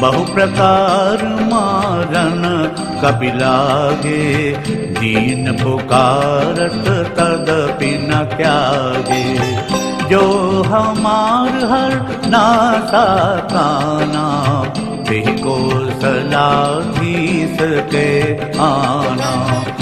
बहुप्रकार मारन कपिलागे दीन पुकारत तदपि न क्यागे जो हमार हर नासा काना को सलाधीस के आ